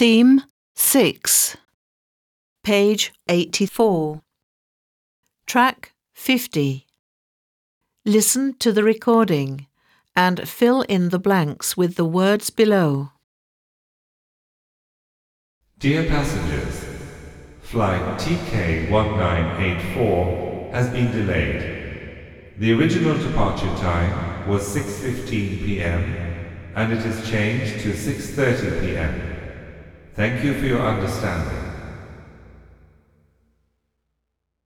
Theme 6, page 84. Track 50. Listen to the recording and fill in the blanks with the words below. Dear passengers, flight TK1984 has been delayed. The original departure time was 6:15 p.m. and it is changed to 6:30 p.m. Thank you for your understanding.